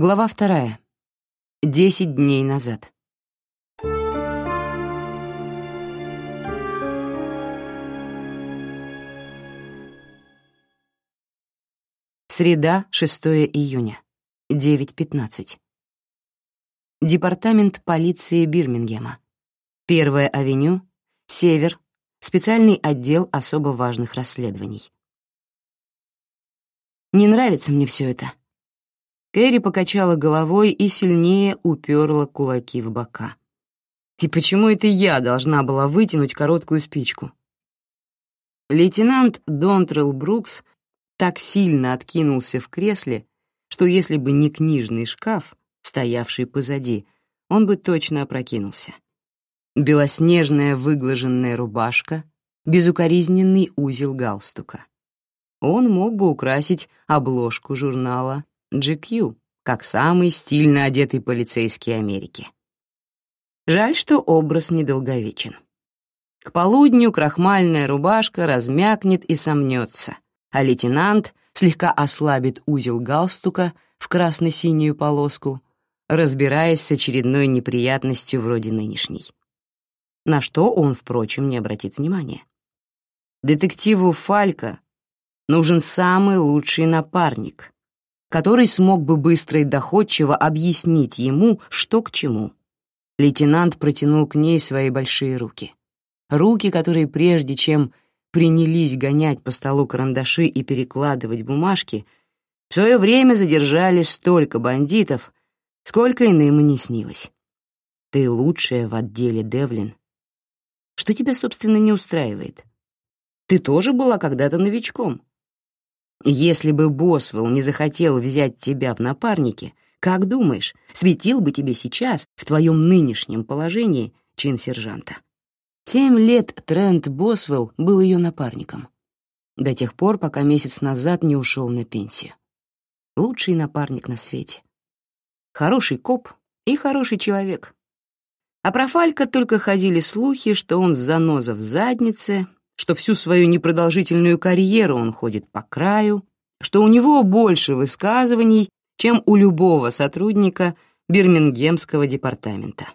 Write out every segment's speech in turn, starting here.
Глава вторая. Десять дней назад. Среда, 6 июня, 9.15. Департамент полиции Бирмингема. Первая авеню, Север, специальный отдел особо важных расследований. Не нравится мне все это. Кэрри покачала головой и сильнее уперла кулаки в бока. И почему это я должна была вытянуть короткую спичку? Лейтенант Донтрелл Брукс так сильно откинулся в кресле, что если бы не книжный шкаф, стоявший позади, он бы точно опрокинулся. Белоснежная выглаженная рубашка, безукоризненный узел галстука. Он мог бы украсить обложку журнала GQ, как самый стильно одетый полицейский Америки. Жаль, что образ недолговечен. К полудню крахмальная рубашка размякнет и сомнется — а лейтенант слегка ослабит узел галстука в красно-синюю полоску, разбираясь с очередной неприятностью вроде нынешней. На что он, впрочем, не обратит внимания. Детективу Фалька нужен самый лучший напарник, который смог бы быстро и доходчиво объяснить ему, что к чему. Лейтенант протянул к ней свои большие руки. Руки, которые прежде чем принялись гонять по столу карандаши и перекладывать бумажки, в свое время задержали столько бандитов, сколько иным и не снилось. Ты лучшая в отделе, Девлин. Что тебя, собственно, не устраивает? Ты тоже была когда-то новичком. Если бы Босвелл не захотел взять тебя в напарники, как думаешь, светил бы тебе сейчас, в твоем нынешнем положении, чин сержанта? Семь лет Трент Босвелл был ее напарником. До тех пор, пока месяц назад не ушел на пенсию. Лучший напарник на свете. Хороший коп и хороший человек. А про Фалька только ходили слухи, что он заноза в заднице, что всю свою непродолжительную карьеру он ходит по краю, что у него больше высказываний, чем у любого сотрудника Бирмингемского департамента.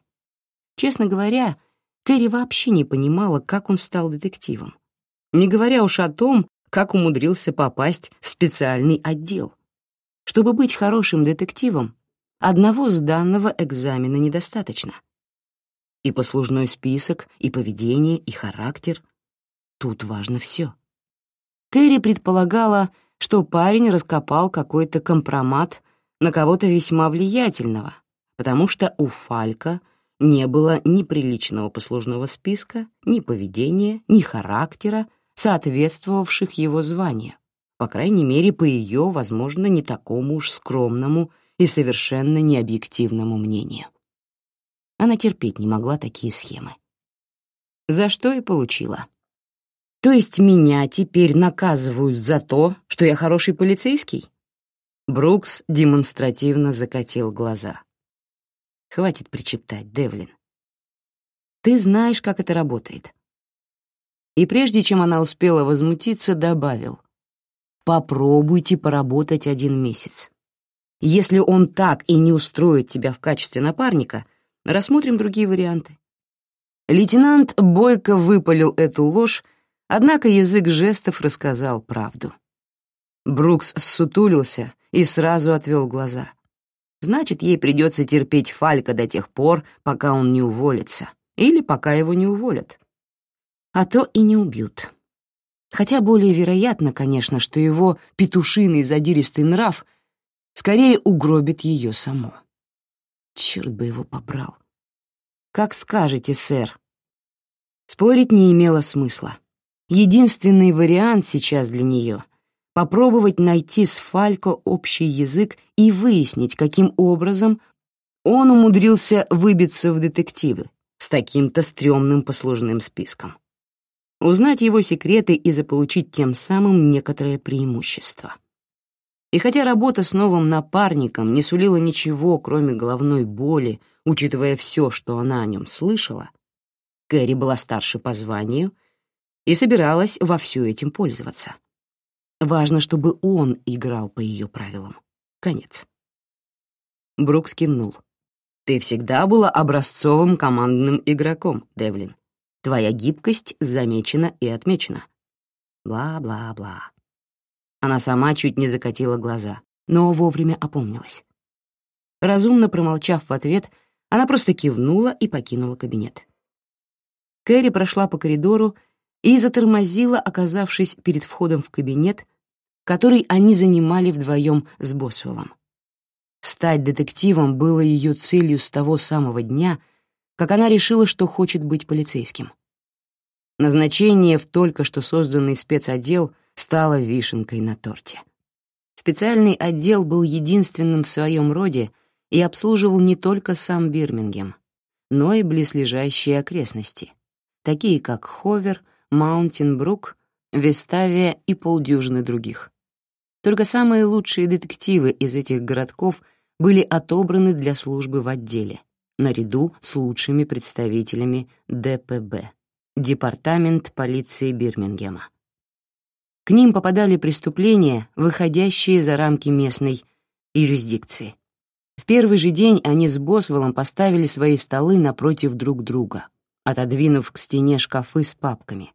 Честно говоря, Кэрри вообще не понимала, как он стал детективом, не говоря уж о том, как умудрился попасть в специальный отдел. Чтобы быть хорошим детективом, одного сданного экзамена недостаточно. И послужной список, и поведение, и характер. Тут важно все. Кэрри предполагала, что парень раскопал какой-то компромат на кого-то весьма влиятельного, потому что у Фалька — не было ни приличного послужного списка, ни поведения, ни характера, соответствовавших его званию, по крайней мере, по ее, возможно, не такому уж скромному и совершенно необъективному мнению. Она терпеть не могла такие схемы. За что и получила. То есть меня теперь наказывают за то, что я хороший полицейский? Брукс демонстративно закатил глаза. Хватит причитать, Девлин. Ты знаешь, как это работает. И прежде чем она успела возмутиться, добавил. Попробуйте поработать один месяц. Если он так и не устроит тебя в качестве напарника, рассмотрим другие варианты. Лейтенант бойко выпалил эту ложь, однако язык жестов рассказал правду. Брукс ссутулился и сразу отвел глаза — Значит, ей придется терпеть Фалька до тех пор, пока он не уволится, или пока его не уволят. А то и не убьют. Хотя более вероятно, конечно, что его петушиный задиристый нрав скорее угробит ее само. Черт бы его побрал. «Как скажете, сэр». Спорить не имело смысла. Единственный вариант сейчас для нее попробовать найти с Фалько общий язык и выяснить, каким образом он умудрился выбиться в детективы с таким-то стрёмным послужным списком. Узнать его секреты и заполучить тем самым некоторое преимущество. И хотя работа с новым напарником не сулила ничего, кроме головной боли, учитывая все, что она о нем слышала, Кэрри была старше по званию и собиралась во всю этим пользоваться. Важно, чтобы он играл по ее правилам. Конец. Брукс кивнул. «Ты всегда была образцовым командным игроком, Девлин. Твоя гибкость замечена и отмечена». Бла-бла-бла. Она сама чуть не закатила глаза, но вовремя опомнилась. Разумно промолчав в ответ, она просто кивнула и покинула кабинет. Кэрри прошла по коридору и затормозила, оказавшись перед входом в кабинет, который они занимали вдвоем с Босвеллом. Стать детективом было ее целью с того самого дня, как она решила, что хочет быть полицейским. Назначение в только что созданный спецотдел стало вишенкой на торте. Специальный отдел был единственным в своем роде и обслуживал не только сам Бирмингем, но и близлежащие окрестности, такие как Ховер, Маунтинбрук, Веставия и полдюжины других. Только самые лучшие детективы из этих городков были отобраны для службы в отделе, наряду с лучшими представителями ДПБ, Департамент полиции Бирмингема. К ним попадали преступления, выходящие за рамки местной юрисдикции. В первый же день они с Босвеллом поставили свои столы напротив друг друга, отодвинув к стене шкафы с папками,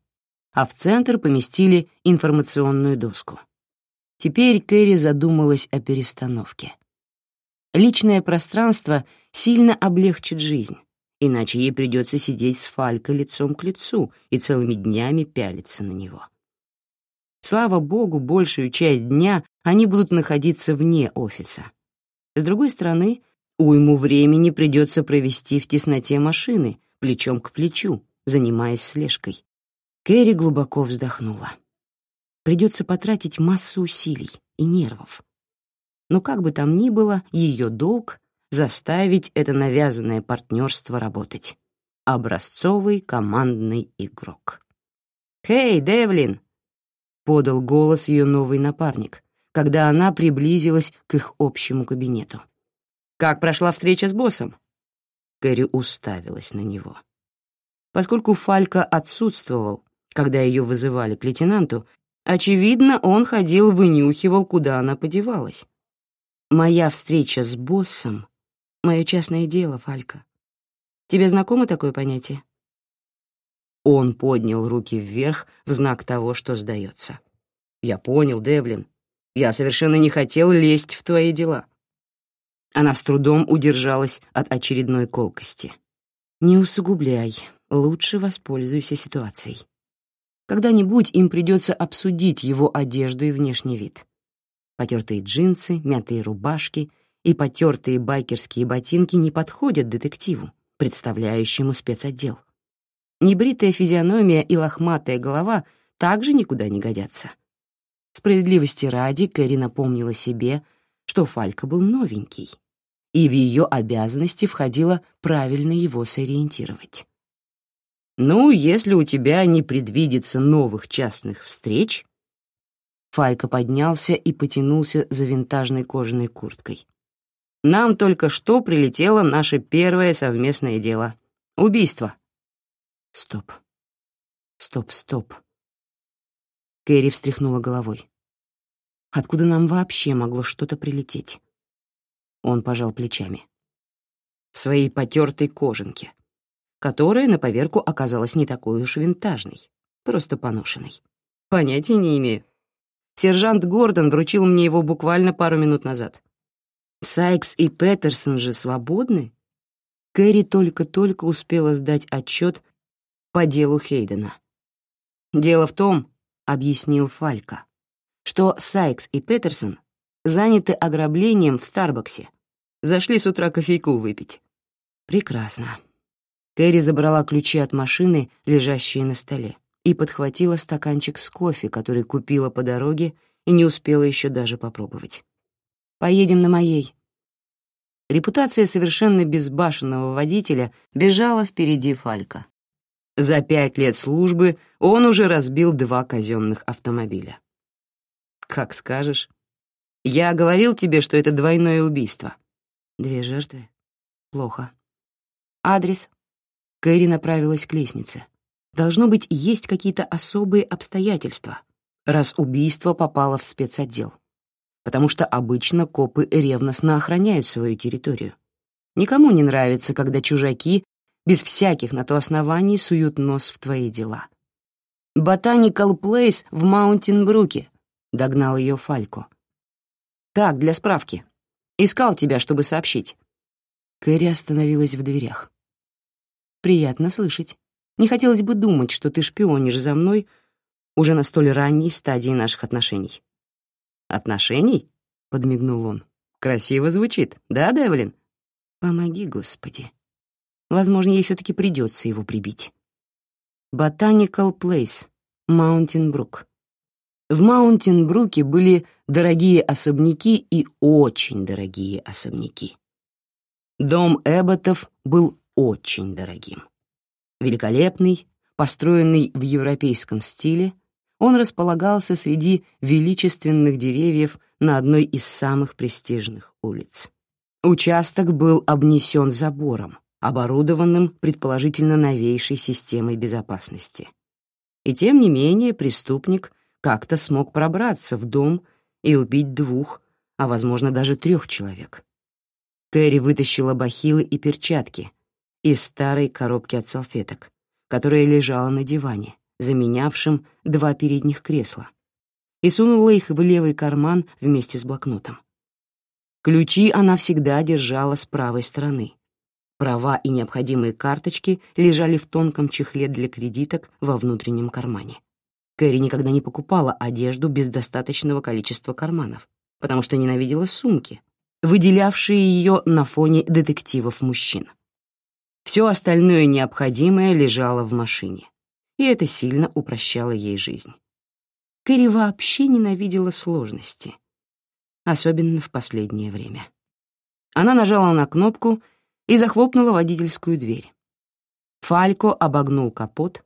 а в центр поместили информационную доску. Теперь Кэрри задумалась о перестановке. Личное пространство сильно облегчит жизнь, иначе ей придется сидеть с Фалькой лицом к лицу и целыми днями пялиться на него. Слава богу, большую часть дня они будут находиться вне офиса. С другой стороны, уйму времени придется провести в тесноте машины, плечом к плечу, занимаясь слежкой. Кэрри глубоко вздохнула придется потратить массу усилий и нервов. Но как бы там ни было, ее долг — заставить это навязанное партнерство работать. Образцовый командный игрок. «Хей, Девлин!» — подал голос ее новый напарник, когда она приблизилась к их общему кабинету. «Как прошла встреча с боссом?» Кэрри уставилась на него. Поскольку Фалька отсутствовал, когда ее вызывали к лейтенанту, Очевидно, он ходил, вынюхивал, куда она подевалась. Моя встреча с боссом — мое частное дело, Фалька. Тебе знакомо такое понятие? Он поднял руки вверх в знак того, что сдается. «Я понял, Девлин. Я совершенно не хотел лезть в твои дела». Она с трудом удержалась от очередной колкости. «Не усугубляй, лучше воспользуйся ситуацией. Когда-нибудь им придется обсудить его одежду и внешний вид. Потертые джинсы, мятые рубашки и потертые байкерские ботинки не подходят детективу, представляющему спецотдел. Небритая физиономия и лохматая голова также никуда не годятся. Справедливости ради Кэрри напомнила себе, что Фалька был новенький, и в ее обязанности входило правильно его сориентировать. «Ну, если у тебя не предвидится новых частных встреч...» Фалька поднялся и потянулся за винтажной кожаной курткой. «Нам только что прилетело наше первое совместное дело — убийство». «Стоп. Стоп, стоп». Кэрри встряхнула головой. «Откуда нам вообще могло что-то прилететь?» Он пожал плечами. «В своей потертой кожанке которая на поверку оказалась не такой уж винтажной, просто поношенной. Понятия не имею. Сержант Гордон вручил мне его буквально пару минут назад. Сайкс и Петерсон же свободны? Кэрри только-только успела сдать отчет по делу Хейдена. «Дело в том», — объяснил Фалька, что Сайкс и Петерсон заняты ограблением в Старбаксе. Зашли с утра кофейку выпить. «Прекрасно», Кэрри забрала ключи от машины, лежащие на столе, и подхватила стаканчик с кофе, который купила по дороге и не успела еще даже попробовать. «Поедем на моей». Репутация совершенно безбашенного водителя бежала впереди Фалька. За пять лет службы он уже разбил два казенных автомобиля. «Как скажешь. Я говорил тебе, что это двойное убийство». «Две жертвы? Плохо. Адрес?» Кэрри направилась к лестнице. Должно быть, есть какие-то особые обстоятельства, раз убийство попало в спецотдел. потому что обычно копы ревностно охраняют свою территорию. Никому не нравится, когда чужаки без всяких на то оснований суют нос в твои дела. «Ботаникал Плейс в Маунтинбруке», — догнал ее Фалько. «Так, для справки. Искал тебя, чтобы сообщить». Кэрри остановилась в дверях. «Приятно слышать. Не хотелось бы думать, что ты шпионишь за мной уже на столь ранней стадии наших отношений». «Отношений?» — подмигнул он. «Красиво звучит, да, Девлин?» «Помоги, Господи». Возможно, ей все-таки придется его прибить. Ботаникал Плейс, Маунтинбрук. В Маунтинбруке были дорогие особняки и очень дорогие особняки. Дом Эбботов был очень дорогим. Великолепный, построенный в европейском стиле, он располагался среди величественных деревьев на одной из самых престижных улиц. Участок был обнесен забором, оборудованным предположительно новейшей системой безопасности. И тем не менее преступник как-то смог пробраться в дом и убить двух, а, возможно, даже трех человек. Кэрри вытащила бахилы и перчатки из старой коробки от салфеток, которая лежала на диване, заменявшем два передних кресла, и сунула их в левый карман вместе с блокнотом. Ключи она всегда держала с правой стороны, Права и необходимые карточки лежали в тонком чехле для кредиток во внутреннем кармане. Кэрри никогда не покупала одежду без достаточного количества карманов, потому что ненавидела сумки, выделявшие ее на фоне детективов-мужчин. Все остальное необходимое лежало в машине, и это сильно упрощало ей жизнь. Кэрри вообще ненавидела сложности, особенно в последнее время. Она нажала на кнопку — и захлопнула водительскую дверь. Фалько обогнул капот,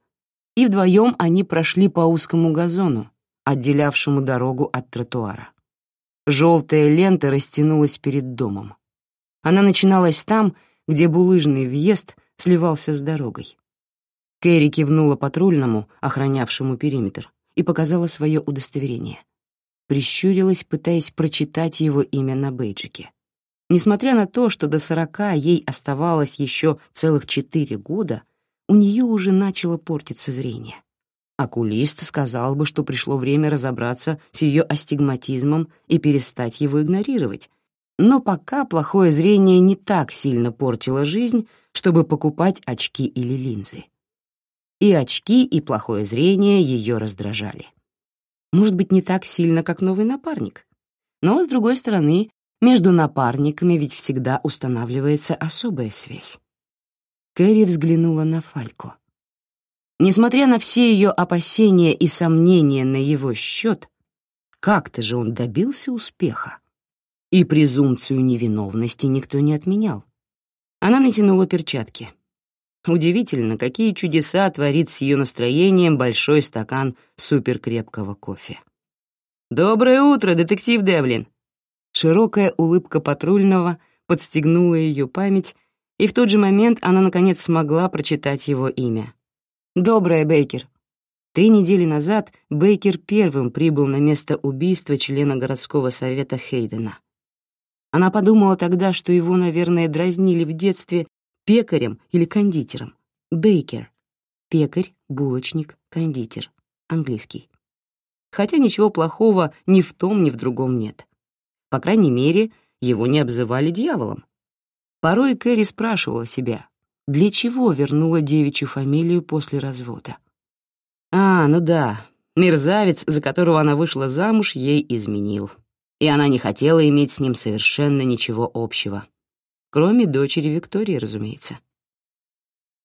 и вдвоем они прошли по узкому газону, отделявшему дорогу от тротуара. Желтая лента растянулась перед домом. Она начиналась там, где булыжный въезд сливался с дорогой. Кэрри кивнула патрульному, охранявшему периметр, и показала свое удостоверение. Прищурилась, пытаясь прочитать его имя на бейджике. Несмотря на то, что до сорока ей оставалось еще целых четыре года, у нее уже начало портиться зрение. Окулист сказал бы, что пришло время разобраться с ее астигматизмом и перестать его игнорировать, но пока плохое зрение не так сильно портило жизнь, чтобы покупать очки или линзы. И очки, и плохое зрение ее раздражали. Может быть, не так сильно, как новый напарник. Но, с другой стороны, между напарниками ведь всегда устанавливается особая связь. Кэрри взглянула на Фалько. Несмотря на все ее опасения и сомнения на его счет, как-то же он добился успеха. И презумпцию невиновности никто не отменял. Она натянула перчатки. Удивительно, какие чудеса творит с ее настроением большой стакан суперкрепкого кофе. «Доброе утро, детектив Девлин!» Широкая улыбка патрульного подстегнула ее память, и в тот же момент она, наконец, смогла прочитать его имя. «Доброе, Бейкер». Три недели назад Бейкер первым прибыл на место убийства члена городского совета Хейдена. Она подумала тогда, что его, наверное, дразнили в детстве пекарем или кондитером. Бейкер. Пекарь, булочник, кондитер. Английский. Хотя ничего плохого ни в том, ни в другом нет. По крайней мере, его не обзывали дьяволом. Порой Кэрри спрашивала себя, для чего вернула девичью фамилию после развода. А, ну да, мерзавец, за которого она вышла замуж, ей изменил. И она не хотела иметь с ним совершенно ничего общего. Кроме дочери Виктории, разумеется.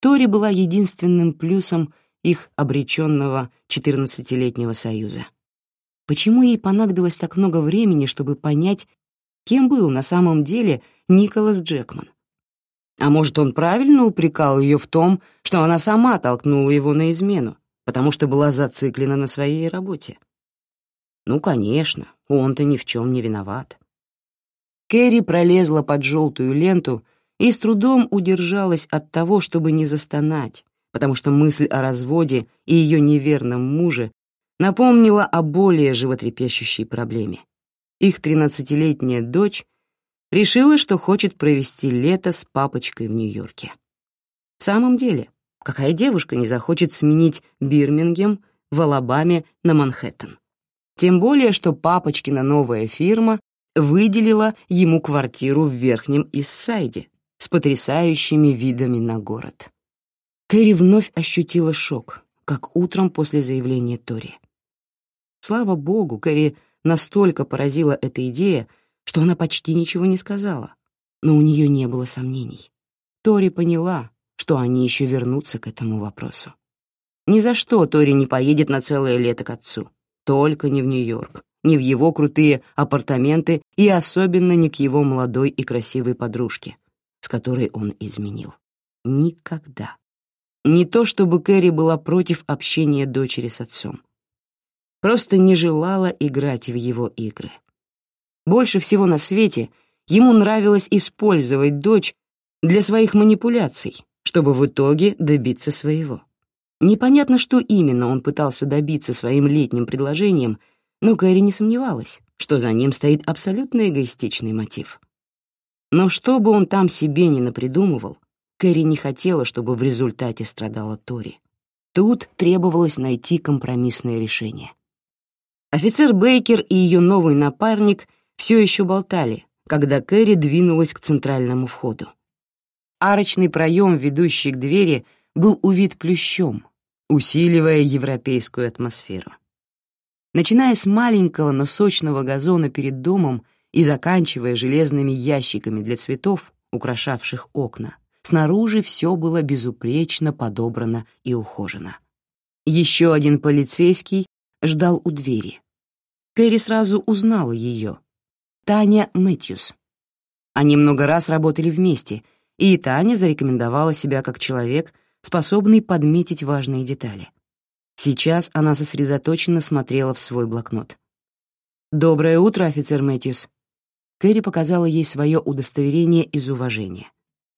Тори была единственным плюсом их обреченного 14-летнего союза. Почему ей понадобилось так много времени, чтобы понять, кем был на самом деле Николас Джекман? А может, он правильно упрекал ее в том, что она сама толкнула его на измену, потому что была зациклена на своей работе? Ну, конечно, он-то ни в чем не виноват. Кэрри пролезла под желтую ленту и с трудом удержалась от того, чтобы не застонать, потому что мысль о разводе и ее неверном муже напомнила о более животрепещущей проблеме. их тринадцатилетняя дочь решила, что хочет провести лето с папочкой в Нью-Йорке. В самом деле, какая девушка не захочет сменить Бирмингем в Алабаме на Манхэттен? Тем более, что папочкина новая фирма выделила ему квартиру в Верхнем Иссайде с потрясающими видами на город. Кэрри вновь ощутила шок, как утром после заявления Тори. Слава богу, Кэрри настолько поразила эта идея, что она почти ничего не сказала, но у нее не было сомнений. Тори поняла, что они еще вернутся к этому вопросу. Ни за что Тори не поедет на целое лето к отцу, только не в Нью-Йорк, не в его крутые апартаменты и особенно не к его молодой и красивой подружке, с которой он изменил. Никогда. Не то чтобы Кэрри была против общения дочери с отцом просто не желала играть в его игры. Больше всего на свете ему нравилось использовать дочь для своих манипуляций, чтобы в итоге добиться своего. Непонятно, что именно он пытался добиться своим летним предложением, но Кэрри не сомневалась, что за ним стоит абсолютно эгоистичный мотив. Но что бы он там себе ни напридумывал, Кэрри не хотела, чтобы в результате страдала Тори. Тут требовалось найти компромиссное решение. Офицер Бейкер и ее новый напарник все еще болтали, когда Кэрри двинулась к центральному входу. Арочный проем, ведущий к двери, был увит плющом, усиливая европейскую атмосферу. Начиная с маленького, но сочного газона перед домом и заканчивая железными ящиками для цветов, украшавших окна, снаружи все было безупречно подобрано и ухожено. Еще один полицейский ждал у двери. Кэрри сразу узнала ее. Таня Мэтьюс. Они много раз работали вместе, и Таня зарекомендовала себя как человек, способный подметить важные детали. Сейчас она сосредоточенно смотрела в свой блокнот. «Доброе утро, офицер Мэтьюс». Кэрри показала ей свое удостоверение из уважения.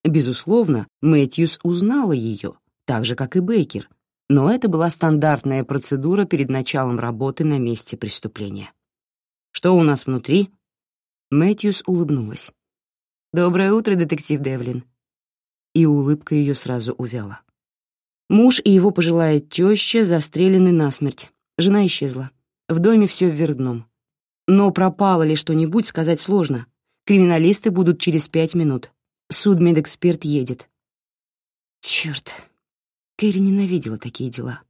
Безусловно, Мэтьюс узнала ее, так же, как и Бейкер, но это была стандартная процедура перед началом работы на месте преступления. «Что у нас внутри?» Мэтьюс улыбнулась. «Доброе утро, детектив Девлин». И улыбка ее сразу увяла. Муж и его пожилая теща застрелены насмерть. Жена исчезла. В доме все вверх дном. Но пропало ли что-нибудь, сказать сложно. Криминалисты будут через пять минут. Судмедэксперт едет. Черт, Кэрри ненавидела такие дела.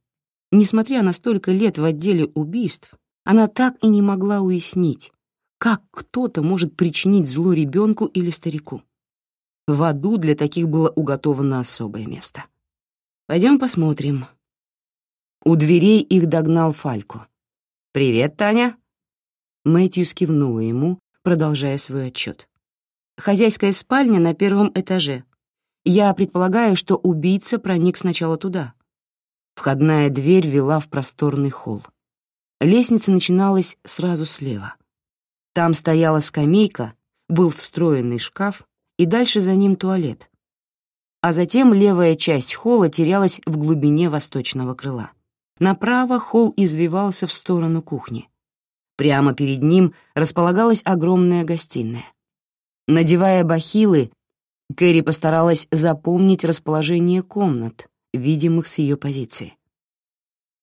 Несмотря на столько лет в отделе убийств, она так и не могла уяснить, как кто-то может причинить зло ребенку или старику. В аду для таких было уготовано особое место. Пойдем посмотрим. У дверей их догнал Фалько. «Привет, Таня!» Мэтью скивнула ему, продолжая свой отчет. «Хозяйская спальня на первом этаже. Я предполагаю, что убийца проник сначала туда. Входная дверь вела в просторный холл. Лестница начиналась сразу слева. Там стояла скамейка, был встроенный шкаф и дальше за ним туалет. А затем левая часть холла терялась в глубине восточного крыла. Направо холл извивался в сторону кухни. Прямо перед ним располагалась огромная гостиная. Надевая бахилы, Кэрри постаралась запомнить расположение комнат, видимых с ее позиции.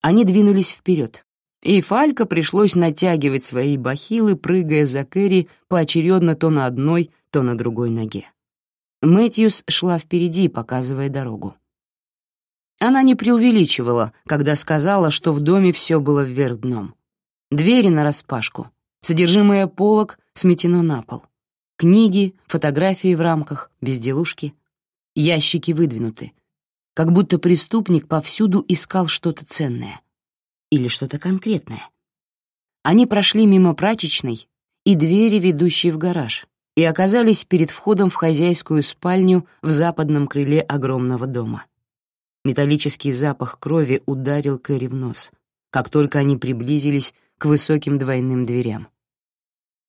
Они двинулись вперед, и Фалька пришлось натягивать свои бахилы, прыгая за Кэрри поочередно то на одной, то на другой ноге. Мэтьюс шла впереди, показывая дорогу. Она не преувеличивала, когда сказала, что в доме все было вверх дном. Двери нараспашку, содержимое полок сметено на пол. Книги, фотографии в рамках, безделушки. Ящики выдвинуты. Как будто преступник повсюду искал что-то ценное. Или что-то конкретное. Они прошли мимо прачечной и двери, ведущей в гараж, и оказались перед входом в хозяйскую спальню в западном крыле огромного дома. Металлический запах крови ударил Кэрри в нос, как только они приблизились к высоким двойным дверям.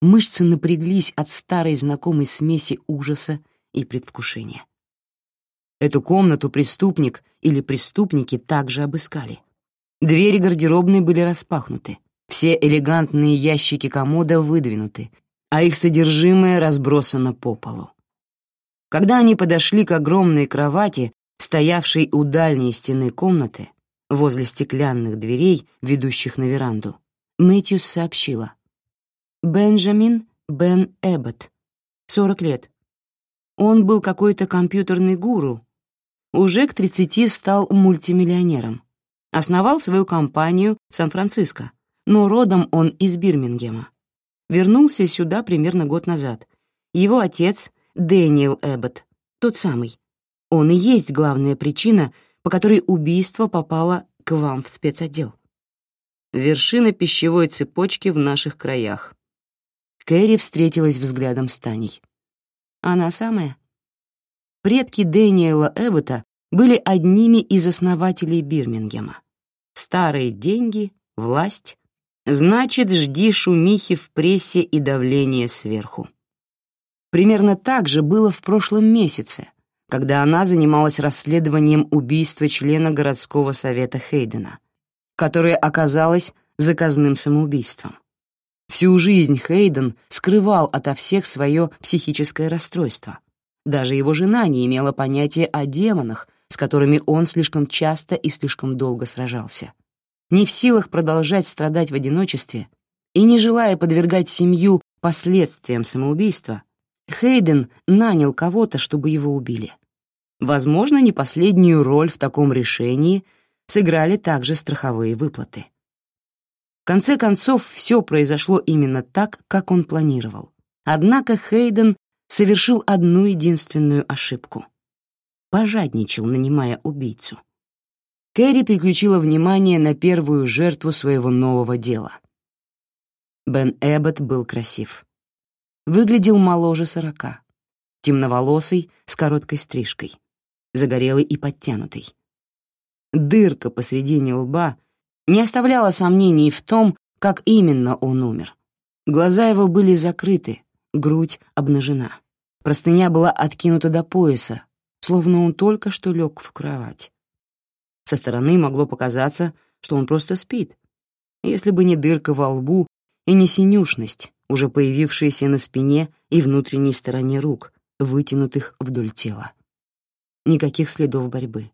Мышцы напряглись от старой знакомой смеси ужаса и предвкушения. Эту комнату преступник или преступники также обыскали. Двери гардеробной были распахнуты. Все элегантные ящики комода выдвинуты, а их содержимое разбросано по полу. Когда они подошли к огромной кровати, стоявшей у дальней стены комнаты, возле стеклянных дверей, ведущих на веранду, Мэтьюс сообщила. «Бенджамин Бен Эббот, 40 лет. Он был какой-то компьютерный гуру. Уже к 30 стал мультимиллионером. Основал свою компанию в Сан-Франциско, но родом он из Бирмингема. Вернулся сюда примерно год назад. Его отец — Дэниел Эббот, тот самый. Он и есть главная причина, по которой убийство попало к вам в спецотдел. Вершина пищевой цепочки в наших краях. Кэрри встретилась взглядом с Таней. Она самая. Предки Дэниела Эббота были одними из основателей Бирмингема. Старые деньги, власть, значит, жди шумихи в прессе и давления сверху. Примерно так же было в прошлом месяце, когда она занималась расследованием убийства члена городского совета Хейдена, которое оказалось заказным самоубийством. Всю жизнь Хейден скрывал ото всех свое психическое расстройство. Даже его жена не имела понятия о демонах, с которыми он слишком часто и слишком долго сражался. Не в силах продолжать страдать в одиночестве и не желая подвергать семью последствиям самоубийства, Хейден нанял кого-то, чтобы его убили. Возможно, не последнюю роль в таком решении сыграли также страховые выплаты. В конце концов, все произошло именно так, как он планировал. Однако Хейден совершил одну единственную ошибку. Пожадничал, нанимая убийцу. Кэрри переключила внимание на первую жертву своего нового дела. Бен Эббот был красив. Выглядел моложе сорока, темноволосый, с короткой стрижкой загорелый и подтянутый. Дырка посредине лба не оставляла сомнений в том, как именно он умер. Глаза его были закрыты, грудь обнажена. Простыня была откинута до пояса, словно он только что лег в кровать. Со стороны могло показаться, что он просто спит, если бы не дырка во лбу и не синюшность, уже появившаяся на спине и внутренней стороне рук, вытянутых вдоль тела. Никаких следов борьбы.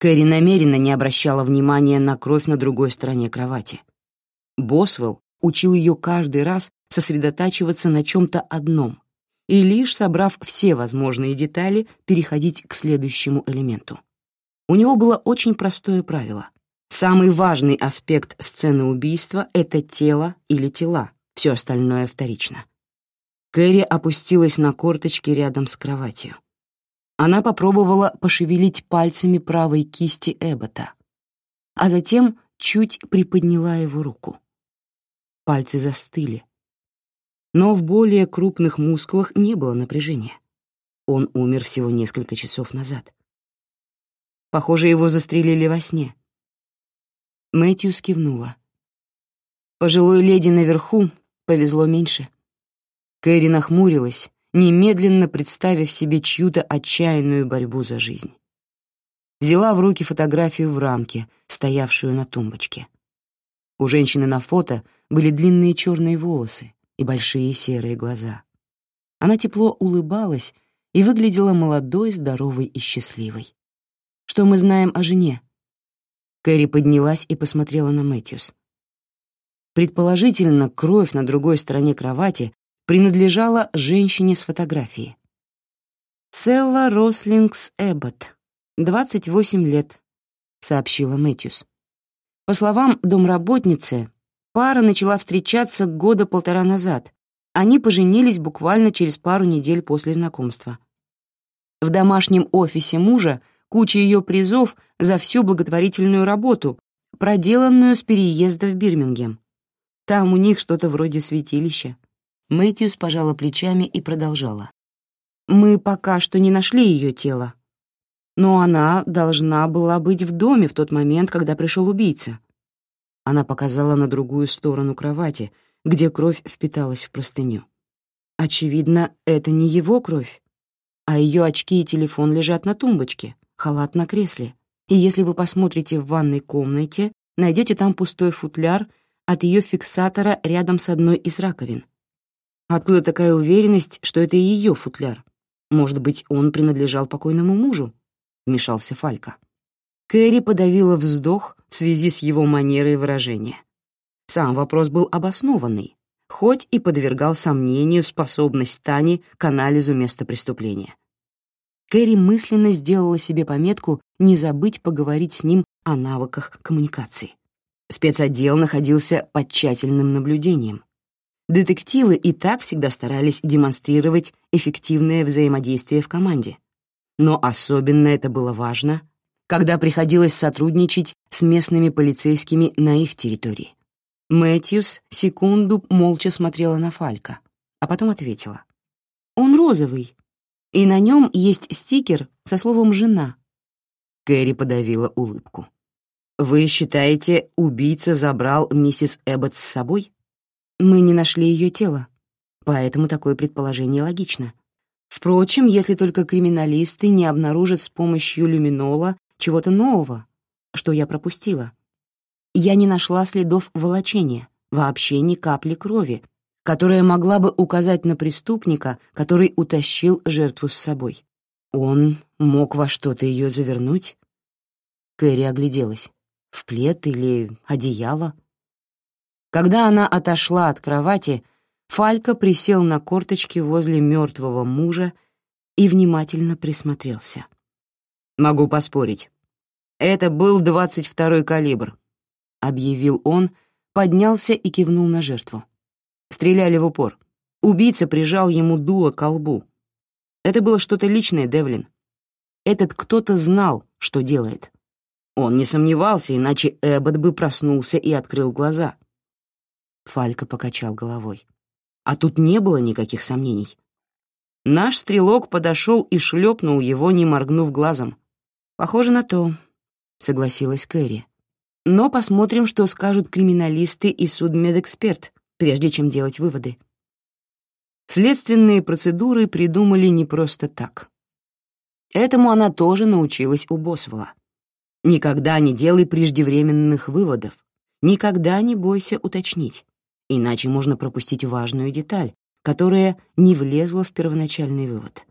Кэрри намеренно не обращала внимания на кровь на другой стороне кровати. Босвелл учил ее каждый раз сосредотачиваться на чем-то одном и лишь собрав все возможные детали, переходить к следующему элементу. У него было очень простое правило. Самый важный аспект сцены убийства — это тело или тела, все остальное вторично. Кэрри опустилась на корточки рядом с кроватью. Она попробовала пошевелить пальцами правой кисти Эббота, а затем чуть приподняла его руку. Пальцы застыли. Но в более крупных мускулах не было напряжения. Он умер всего несколько часов назад. Похоже, его застрелили во сне. Мэтью скивнула. Пожилой леди наверху повезло меньше. Кэрри нахмурилась, немедленно представив себе чью-то отчаянную борьбу за жизнь. Взяла в руки фотографию в рамке, стоявшую на тумбочке. У женщины на фото были длинные черные волосы и большие серые глаза. Она тепло улыбалась и выглядела молодой, здоровой и счастливой. «Что мы знаем о жене?» Кэрри поднялась и посмотрела на Мэтьюс. Предположительно, кровь на другой стороне кровати принадлежала женщине с фотографии. «Селла Рослингс Эббот, 28 лет», — сообщила Мэтьюс. По словам домработницы, пара начала встречаться года полтора назад. Они поженились буквально через пару недель после знакомства. В домашнем офисе мужа куча ее призов за всю благотворительную работу, проделанную с переезда в Бирмингем. Там у них что-то вроде святилища. Мэтьюс пожала плечами и продолжала. «Мы пока что не нашли ее тело, но она должна была быть в доме в тот момент, когда пришел убийца». Она показала на другую сторону кровати, где кровь впиталась в простыню. Очевидно, это не его кровь, а ее очки и телефон лежат на тумбочке, халат на кресле. И если вы посмотрите в ванной комнате, найдете там пустой футляр, от ее фиксатора рядом с одной из раковин. Откуда такая уверенность, что это ее футляр? Может быть, он принадлежал покойному мужу? Вмешался Фалька. Кэрри подавила вздох в связи с его манерой выражения. Сам вопрос был обоснованный, хоть и подвергал сомнению способность Тани к анализу места преступления. Кэрри мысленно сделала себе пометку не забыть поговорить с ним о навыках коммуникации. Спецотдел находился под тщательным наблюдением. Детективы и так всегда старались демонстрировать эффективное взаимодействие в команде. Но особенно это было важно, когда приходилось сотрудничать с местными полицейскими на их территории. Мэтьюс секунду молча смотрела на Фалька, а потом ответила. «Он розовый, и на нем есть стикер со словом «жена». Кэрри подавила улыбку. «Вы считаете, убийца забрал миссис Эббот с собой?» «Мы не нашли ее тело, поэтому такое предположение логично. Впрочем, если только криминалисты не обнаружат с помощью люминола чего-то нового, что я пропустила. Я не нашла следов волочения, вообще ни капли крови, которая могла бы указать на преступника, который утащил жертву с собой. Он мог во что-то ее завернуть? Кэрри огляделась. В плед или одеяло? Когда она отошла от кровати, Фалька присел на корточки возле мертвого мужа и внимательно присмотрелся. «Могу поспорить. Это был двадцать второй калибр», — объявил он, поднялся и кивнул на жертву. Стреляли в упор. Убийца прижал ему дуло к колбу. Это было что-то личное, Девлин. Этот кто-то знал, что делает. Он не сомневался, иначе Эббот бы проснулся и открыл глаза. Фалька покачал головой. А тут не было никаких сомнений. Наш стрелок подошел и шлепнул его, не моргнув глазом. «Похоже на то», — согласилась Кэрри. «Но посмотрим, что скажут криминалисты и судмедэксперт, прежде чем делать выводы. Следственные процедуры придумали не просто так. Этому она тоже научилась у Босвелла. Никогда не делай преждевременных выводов, никогда не бойся уточнить, иначе можно пропустить важную деталь, которая не влезла в первоначальный вывод.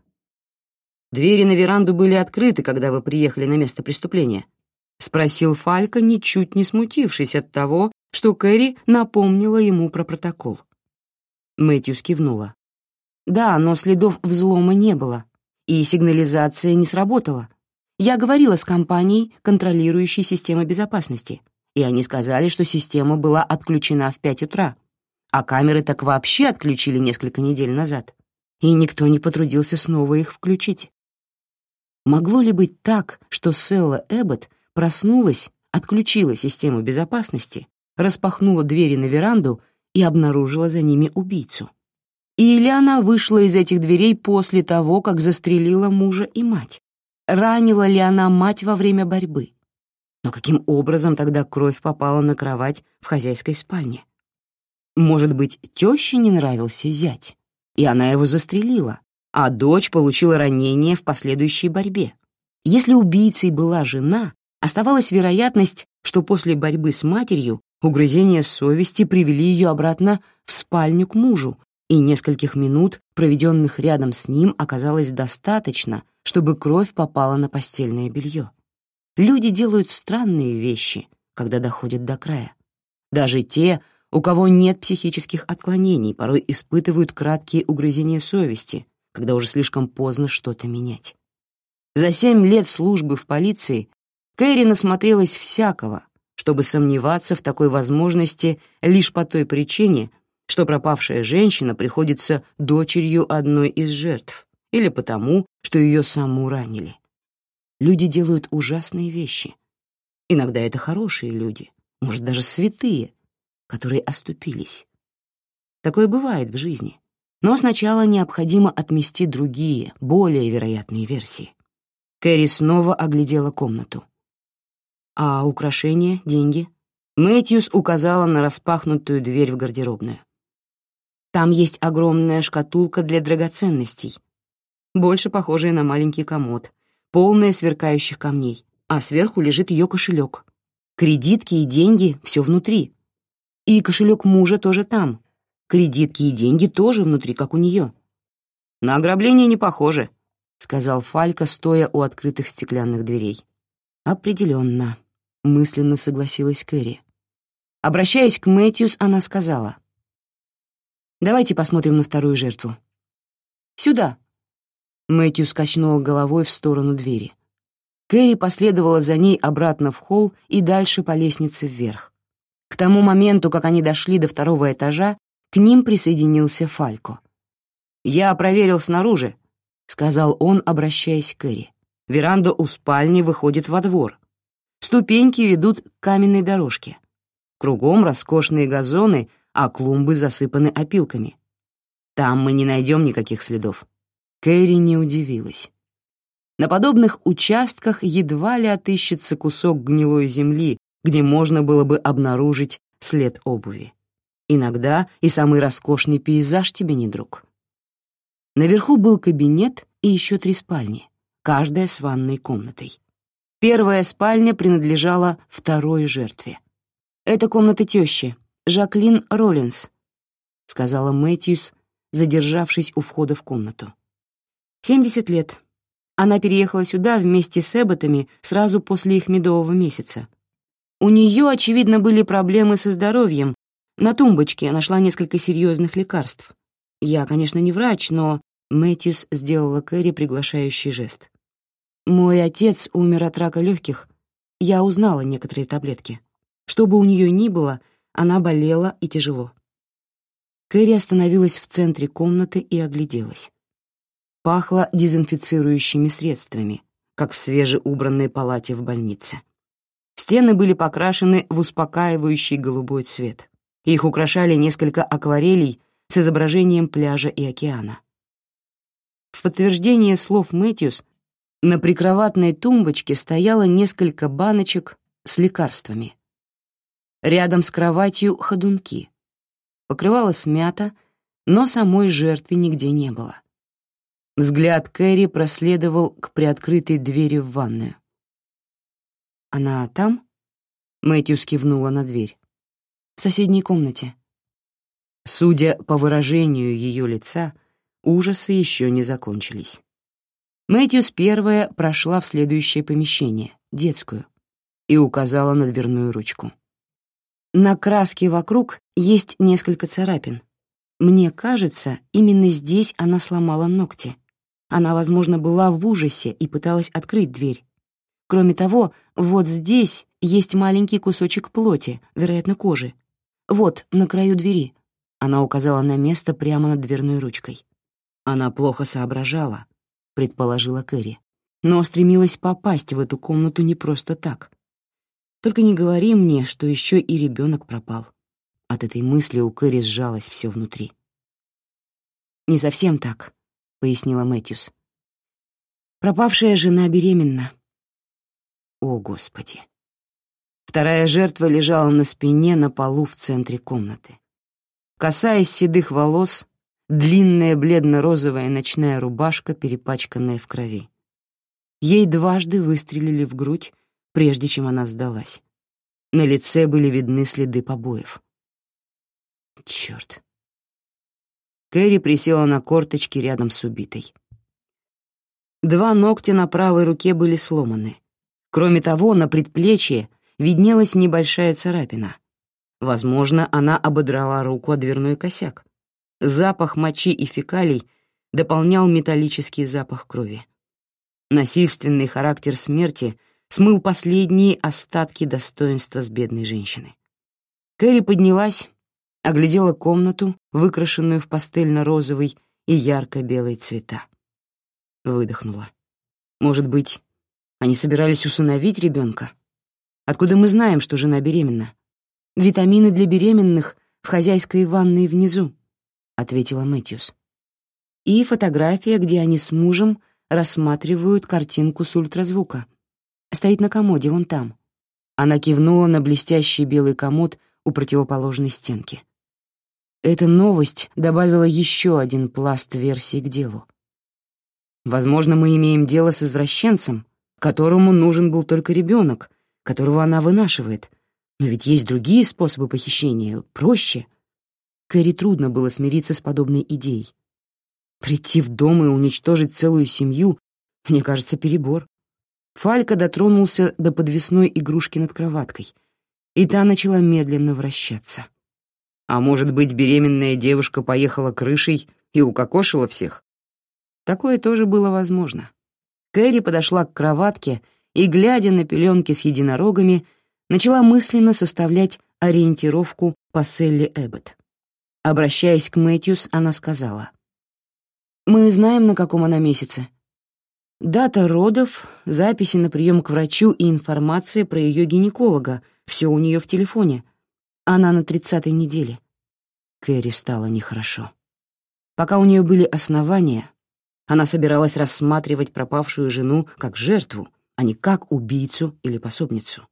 «Двери на веранду были открыты, когда вы приехали на место преступления?» — спросил Фалька, ничуть не смутившись от того, что Кэрри напомнила ему про протокол. Мэтью кивнула. «Да, но следов взлома не было, и сигнализация не сработала. Я говорила с компанией, контролирующей систему безопасности, и они сказали, что система была отключена в пять утра, а камеры так вообще отключили несколько недель назад, и никто не потрудился снова их включить. Могло ли быть так, что Селла Эббот проснулась, отключила систему безопасности распахнула двери на веранду и обнаружила за ними убийцу. Или она вышла из этих дверей после того, как застрелила мужа и мать? Ранила ли она мать во время борьбы? Но каким образом тогда кровь попала на кровать в хозяйской спальне? Может быть, тёще не нравился зять, и она его застрелила, а дочь получила ранение в последующей борьбе. Если убийцей была жена, оставалась вероятность, что после борьбы с матерью Угрызения совести привели ее обратно в спальню к мужу, и нескольких минут, проведенных рядом с ним, оказалось достаточно, чтобы кровь попала на постельное белье. Люди делают странные вещи, когда доходят до края. Даже те, у кого нет психических отклонений, порой испытывают краткие угрызения совести, когда уже слишком поздно что-то менять. За семь лет службы в полиции Кэрри насмотрелась всякого, чтобы сомневаться в такой возможности лишь по той причине, что пропавшая женщина приходится дочерью одной из жертв или потому, что ее саму ранили. Люди делают ужасные вещи. Иногда это хорошие люди, может, даже святые, которые оступились. Такое бывает в жизни. Но сначала необходимо отмести другие, более вероятные версии. Кэрри снова оглядела комнату. А украшения, деньги? Мэтьюс указала на распахнутую дверь в гардеробную. Там есть огромная шкатулка для драгоценностей, больше похожая на маленький комод, полная сверкающих камней, а сверху лежит ее кошелек. Кредитки и деньги — все внутри. И кошелек мужа тоже там. Кредитки и деньги тоже внутри, как у нее. «На ограбление не похоже», — сказал Фалька, стоя у открытых стеклянных дверей. «Определенно», — мысленно согласилась Кэрри. Обращаясь к Мэтьюс, она сказала. «Давайте посмотрим на вторую жертву». «Сюда». Мэтью скачнул головой в сторону двери. Кэрри последовала за ней обратно в холл и дальше по лестнице вверх. К тому моменту, как они дошли до второго этажа, к ним присоединился Фалько. «Я проверил снаружи», — сказал он, обращаясь к Кэрри. «Веранда у спальни выходит во двор. Ступеньки ведут к каменной дорожке. Кругом роскошные газоны, а клумбы засыпаны опилками. Там мы не найдем никаких следов». Кэрри не удивилась. На подобных участках едва ли отыщется кусок гнилой земли, где можно было бы обнаружить след обуви. Иногда и самый роскошный пейзаж тебе не друг. Наверху был кабинет и еще три спальни, каждая с ванной комнатой. Первая спальня принадлежала второй жертве. «Это комната тещи, Жаклин Роллинс», — сказала Мэтьюс, задержавшись у входа в комнату. «70 лет, она переехала сюда вместе с Эбботами сразу после их медового месяца. У нее, очевидно, были проблемы со здоровьем. На тумбочке нашла несколько серьезных лекарств. Я, конечно, не врач, но Мэтьюс сделала Кэрри приглашающий жест. «Мой отец умер от рака легких. Я узнала некоторые таблетки. Что бы у нее ни было, она болела и тяжело». Кэрри остановилась в центре комнаты и огляделась. Пахло дезинфицирующими средствами, как в свежеубранной палате в больнице. Стены были покрашены в успокаивающий голубой цвет. Их украшали несколько акварелей с изображением пляжа и океана. В подтверждение слов Мэтьюс на прикроватной тумбочке стояло несколько баночек с лекарствами. Рядом с кроватью ходунки. Покрывало смято, но самой жертвы нигде не было. Взгляд Кэрри проследовал к приоткрытой двери в ванную. «Она там?» — Мэтью кивнула на дверь. «В соседней комнате». Судя по выражению ее лица, ужасы еще не закончились. Мэтьюс первая прошла в следующее помещение, детскую, и указала на дверную ручку. На краске вокруг есть несколько царапин. Мне кажется, именно здесь она сломала ногти. Она, возможно, была в ужасе и пыталась открыть дверь. Кроме того, вот здесь есть маленький кусочек плоти, вероятно, кожи. Вот, на краю двери. Она указала на место прямо над дверной ручкой. Она плохо соображала, предположила Кэрри, но стремилась попасть в эту комнату не просто так. Только не говори мне, что еще и ребенок пропал. От этой мысли у Кэрри сжалось все внутри. Не совсем так. — пояснила Мэтьюс. «Пропавшая жена беременна». «О, Господи!» Вторая жертва лежала на спине на полу в центре комнаты. Касаясь седых волос, длинная бледно-розовая ночная рубашка, перепачканная в крови. Ей дважды выстрелили в грудь, прежде чем она сдалась. На лице были видны следы побоев. Черт! Кэрри присела на корточки рядом с убитой. Два ногтя на правой руке были сломаны. Кроме того, на предплечье виднелась небольшая царапина. Возможно, она ободрала руку о дверной косяк. Запах мочи и фекалий дополнял металлический запах крови. Насильственный характер смерти смыл последние остатки достоинства с бедной женщины. Кэрри поднялась оглядела комнату, выкрашенную в пастельно-розовый и ярко-белый цвета. Выдохнула. Может быть, они собирались усыновить ребенка? Откуда мы знаем, что жена беременна? Витамины для беременных в хозяйской ванной внизу, ответила Мэтьюс. И фотография, где они с мужем рассматривают картинку с ультразвука. Стоит на комоде вон там. Она кивнула на блестящий белый комод у противоположной стенки. Эта новость добавила еще один пласт версий к делу. Возможно, мы имеем дело с извращенцем, которому нужен был только ребенок, которого она вынашивает, Но ведь есть другие способы похищения, проще. Кэрри трудно было смириться с подобной идеей. Прийти в дом и уничтожить целую семью, мне кажется, перебор. Фалька дотронулся до подвесной игрушки над кроваткой, и та начала медленно вращаться. А может быть, беременная девушка поехала крышей и укокошила всех? Такое тоже было возможно. Кэрри подошла к кроватке и, глядя на пеленки с единорогами, начала мысленно составлять ориентировку по Селли Эббот. Обращаясь к Мэтьюс, она сказала. «Мы знаем, на каком она месяце. Дата родов, записи на прием к врачу и информация про ее гинеколога — все у нее в телефоне. Она на тридцатой неделе». Кэрри стало нехорошо. Пока у нее были основания, она собиралась рассматривать пропавшую жену как жертву, а не как убийцу или пособницу.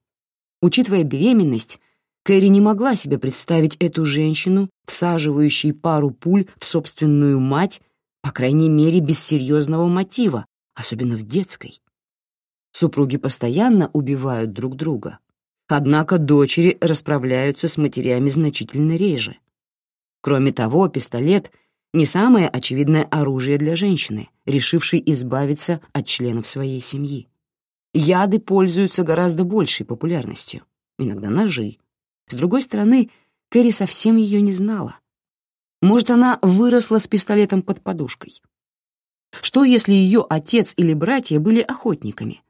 Учитывая беременность, Кэрри не могла себе представить эту женщину, всаживающей пару пуль в собственную мать, по крайней мере, без серьезного мотива, особенно в детской. Супруги постоянно убивают друг друга. Однако дочери расправляются с матерями значительно реже. Кроме того, пистолет — не самое очевидное оружие для женщины, решившей избавиться от членов своей семьи. Яды пользуются гораздо большей популярностью, иногда ножи. С другой стороны, Кэрри совсем ее не знала. Может, она выросла с пистолетом под подушкой. Что, если ее отец или братья были охотниками?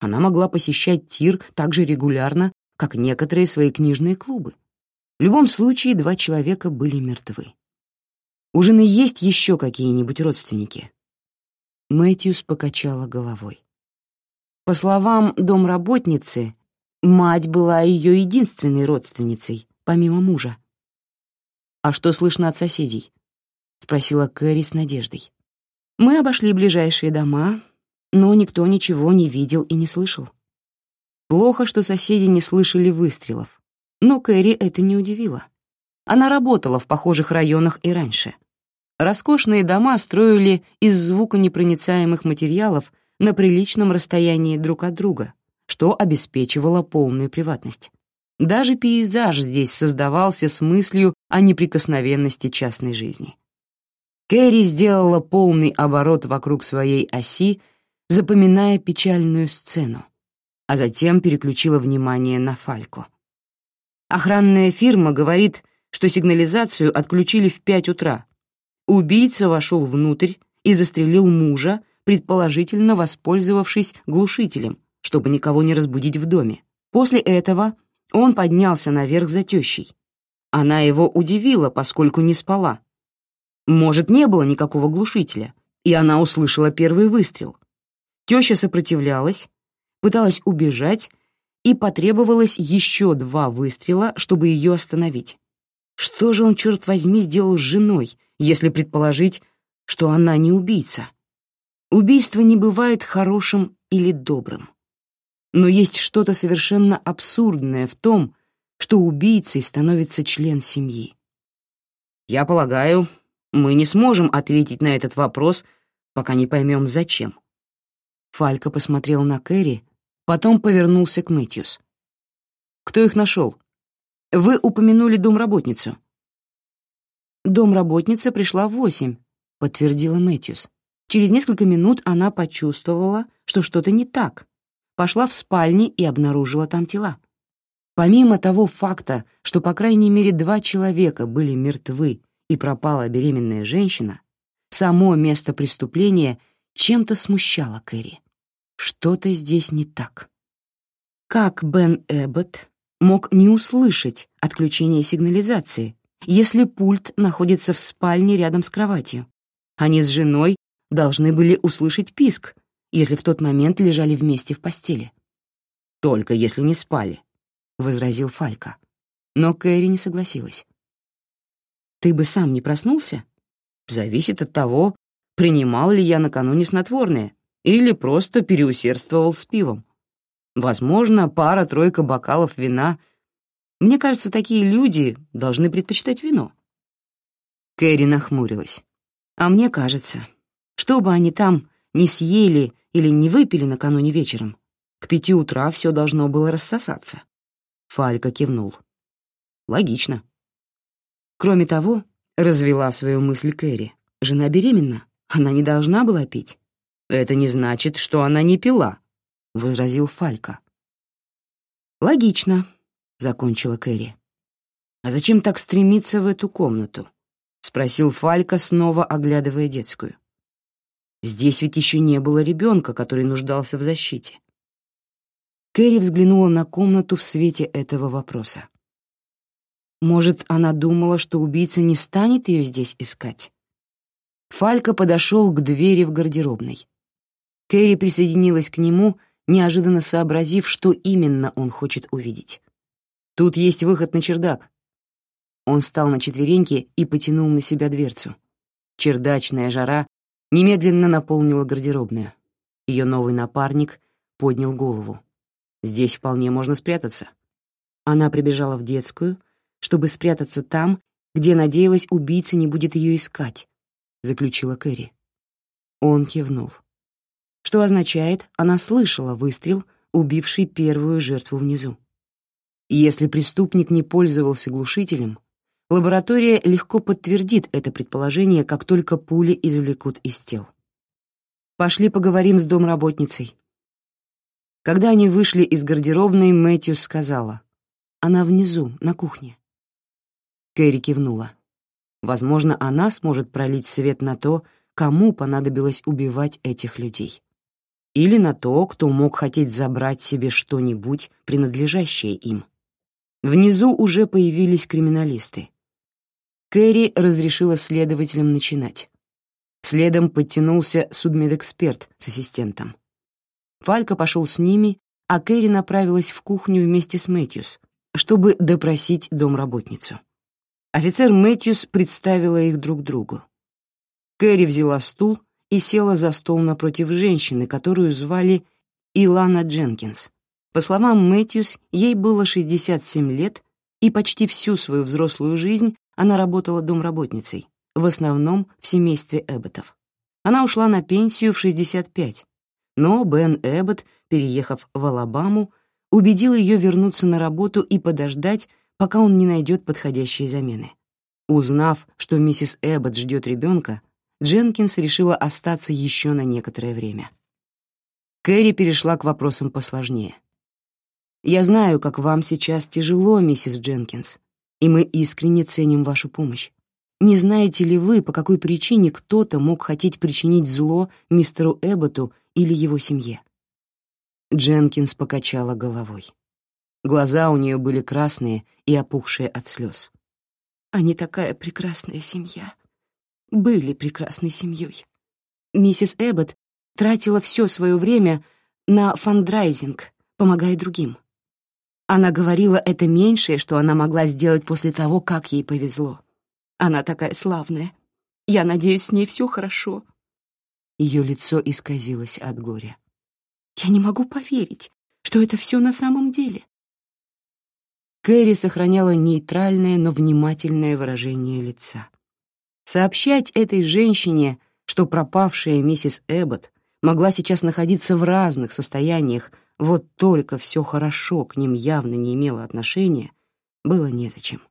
Она могла посещать тир так же регулярно, как некоторые свои книжные клубы. В любом случае, два человека были мертвы. У жены есть еще какие-нибудь родственники?» Мэтьюс покачала головой. По словам домработницы, мать была ее единственной родственницей, помимо мужа. «А что слышно от соседей?» — спросила Кэрри с надеждой. «Мы обошли ближайшие дома, но никто ничего не видел и не слышал. Плохо, что соседи не слышали выстрелов, но Кэрри это не удивило. Она работала в похожих районах и раньше. Роскошные дома строили из звуконепроницаемых материалов на приличном расстоянии друг от друга, что обеспечивало полную приватность. Даже пейзаж здесь создавался с мыслью о неприкосновенности частной жизни. Кэрри сделала полный оборот вокруг своей оси, запоминая печальную сцену, а затем переключила внимание на Фальку. Охранная фирма говорит, что сигнализацию отключили в пять утра, Убийца вошел внутрь и застрелил мужа, предположительно воспользовавшись глушителем, чтобы никого не разбудить в доме. После этого он поднялся наверх за тещей. Она его удивила, поскольку не спала. Может, не было никакого глушителя, и она услышала первый выстрел. Теща сопротивлялась, пыталась убежать, и потребовалось еще два выстрела, чтобы ее остановить. Что же он, черт возьми, сделал с женой, если предположить, что она не убийца. Убийство не бывает хорошим или добрым. Но есть что-то совершенно абсурдное в том, что убийцей становится член семьи. Я полагаю, мы не сможем ответить на этот вопрос, пока не поймем, зачем. Фалька посмотрел на Кэрри, потом повернулся к Мэтьюс. «Кто их нашел? Вы упомянули домработницу. «Домработница пришла в восемь», — подтвердила Мэтьюс. Через несколько минут она почувствовала, что что-то не так. Пошла в спальни и обнаружила там тела. Помимо того факта, что по крайней мере два человека были мертвы и пропала беременная женщина, само место преступления чем-то смущало Кэрри. Что-то здесь не так. Как Бен Эббот мог не услышать отключение сигнализации, если пульт находится в спальне рядом с кроватью. Они с женой должны были услышать писк, если в тот момент лежали вместе в постели. «Только если не спали», — возразил Фалька. Но Кэрри не согласилась. «Ты бы сам не проснулся?» «Зависит от того, принимал ли я накануне снотворное или просто переусердствовал с пивом. Возможно, пара-тройка бокалов вина — мне кажется, такие люди должны предпочитать вино». Кэрри нахмурилась. «А мне кажется, что бы они там не съели или не выпили накануне вечером, к пяти утра все должно было рассосаться». Фалька кивнул. Логично. Кроме того, развела свою мысль Кэрри, жена беременна, она не должна была пить. Это не значит, что она не пила, — возразил Фалька. «Логично», — закончила Кэрри. «А зачем так стремиться в эту комнату?» — спросил Фалька, снова оглядывая детскую. «Здесь ведь еще не было ребенка, который нуждался в защите». Кэрри взглянула на комнату в свете этого вопроса. Может, она думала, что убийца не станет ее здесь искать? Фалька подошел к двери в гардеробной. Кэрри присоединилась к нему, неожиданно сообразив, что именно он хочет увидеть. «Тут есть выход на чердак». Он встал на четвереньки и потянул на себя дверцу. Чердачная жара немедленно наполнила гардеробную. Ее новый напарник поднял голову. «Здесь вполне можно спрятаться». Она прибежала в детскую, чтобы спрятаться там, где надеялась, убийца не будет ее искать, заключила Кэрри. Он кивнул. Что означает, она слышала выстрел, убивший первую жертву внизу. Если преступник не пользовался глушителем, лаборатория легко подтвердит это предположение, как только пули извлекут из тел. «Пошли поговорим с домработницей». Когда они вышли из гардеробной, Мэтью сказала, «Она внизу, на кухне». Кэрри кивнула. Возможно, она сможет пролить свет на то, кому понадобилось убивать этих людей. Или на то, кто мог хотеть забрать себе что-нибудь, принадлежащее им. Внизу уже появились криминалисты. Кэрри разрешила следователям начинать. Следом подтянулся судмедэксперт с ассистентом. Фалька пошел с ними, а Кэрри направилась в кухню вместе с Мэтьюс, чтобы допросить домработницу. Офицер Мэтьюс представила их друг другу. Кэрри взяла стул и села за стол напротив женщины, которую звали Илана Дженкинс. По словам Мэтьюс, ей было 67 лет, и почти всю свою взрослую жизнь она работала домработницей, в основном в семействе Эбботов. Она ушла на пенсию в 65, но Бен Эббот, переехав в Алабаму, убедил ее вернуться на работу и подождать, пока он не найдет подходящей замены. Узнав, что миссис Эббот ждет ребенка, Дженкинс решила остаться еще на некоторое время. Кэрри перешла к вопросам посложнее. «Я знаю, как вам сейчас тяжело, миссис Дженкинс, и мы искренне ценим вашу помощь. Не знаете ли вы, по какой причине кто-то мог хотеть причинить зло мистеру Эбботу или его семье?» Дженкинс покачала головой. Глаза у нее были красные и опухшие от слез. Они такая прекрасная семья. Были прекрасной семьей. Миссис Эббот тратила все свое время на фандрайзинг, помогая другим. Она говорила, это меньшее, что она могла сделать после того, как ей повезло. Она такая славная. Я надеюсь, с ней все хорошо. Ее лицо исказилось от горя. Я не могу поверить, что это все на самом деле. Кэрри сохраняла нейтральное, но внимательное выражение лица. Сообщать этой женщине, что пропавшая миссис Эббот могла сейчас находиться в разных состояниях, вот только все хорошо к ним явно не имело отношения, было незачем.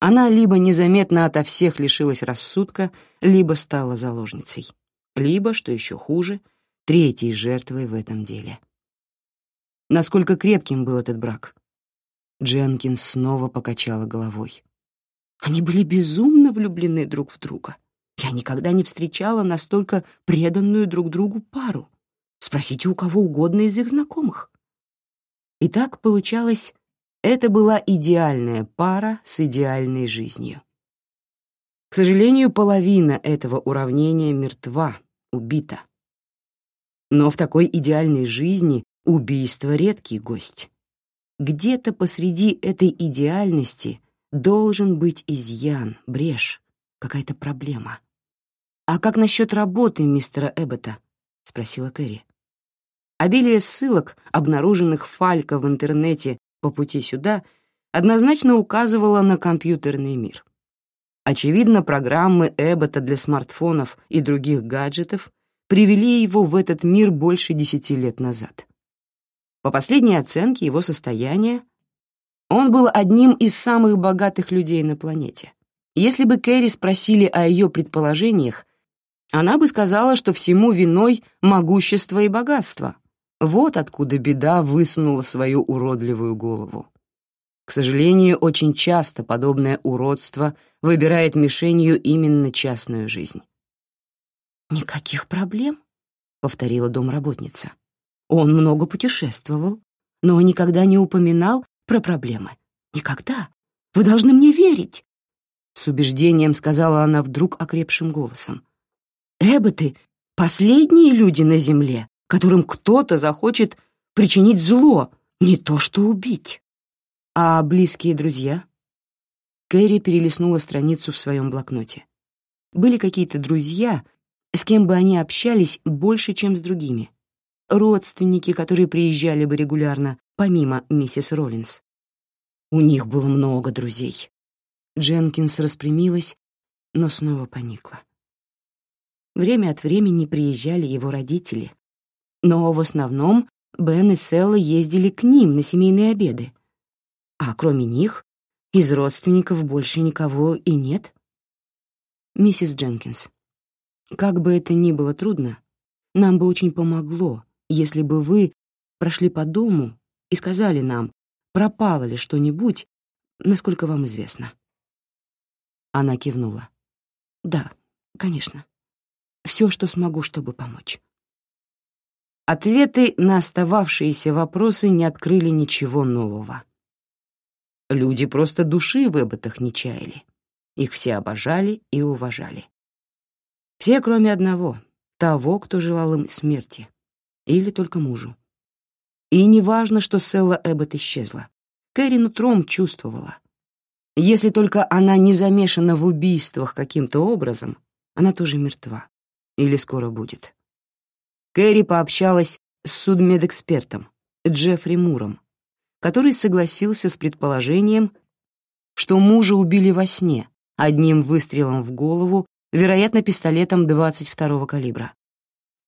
Она либо незаметно ото всех лишилась рассудка, либо стала заложницей, либо, что еще хуже, третьей жертвой в этом деле. Насколько крепким был этот брак? Дженкинс снова покачала головой. Они были безумно влюблены друг в друга. Я никогда не встречала настолько преданную друг другу пару. Спросите у кого угодно из их знакомых. И так получалось, это была идеальная пара с идеальной жизнью. К сожалению, половина этого уравнения мертва, убита. Но в такой идеальной жизни убийство — редкий гость. Где-то посреди этой идеальности должен быть изъян, брешь, какая-то проблема. «А как насчет работы мистера Эббота?» — спросила Кэрри. Обилие ссылок, обнаруженных Фалька в интернете по пути сюда, однозначно указывало на компьютерный мир. Очевидно, программы Эббота для смартфонов и других гаджетов привели его в этот мир больше десяти лет назад. По последней оценке его состояния Он был одним из самых богатых людей на планете. Если бы Кэрри спросили о ее предположениях, она бы сказала, что всему виной могущество и богатство. Вот откуда беда высунула свою уродливую голову. К сожалению, очень часто подобное уродство выбирает мишенью именно частную жизнь. «Никаких проблем», — повторила домработница. «Он много путешествовал, но никогда не упоминал про проблемы. Никогда. Вы должны мне верить!» С убеждением сказала она вдруг окрепшим голосом. «Эбботы — последние люди на Земле, которым кто-то захочет причинить зло, не то что убить. А близкие друзья?» Кэрри перелистнула страницу в своем блокноте. Были какие-то друзья, с кем бы они общались больше, чем с другими. Родственники, которые приезжали бы регулярно, помимо миссис Роллинс. У них было много друзей. Дженкинс распрямилась, но снова поникла. Время от времени приезжали его родители, но в основном Бен и Селла ездили к ним на семейные обеды. А кроме них, из родственников больше никого и нет. Миссис Дженкинс, как бы это ни было трудно, нам бы очень помогло, если бы вы прошли по дому и сказали нам, пропало ли что-нибудь, насколько вам известно?» Она кивнула. «Да, конечно. Все, что смогу, чтобы помочь». Ответы на остававшиеся вопросы не открыли ничего нового. Люди просто души в эботах не чаяли. Их все обожали и уважали. Все, кроме одного, того, кто желал им смерти. Или только мужу. И не важно, что Селла Эббот исчезла. Кэрри нутром чувствовала. Если только она не замешана в убийствах каким-то образом, она тоже мертва. Или скоро будет. Кэрри пообщалась с судмедэкспертом Джеффри Муром, который согласился с предположением, что мужа убили во сне, одним выстрелом в голову, вероятно, пистолетом 22-го калибра.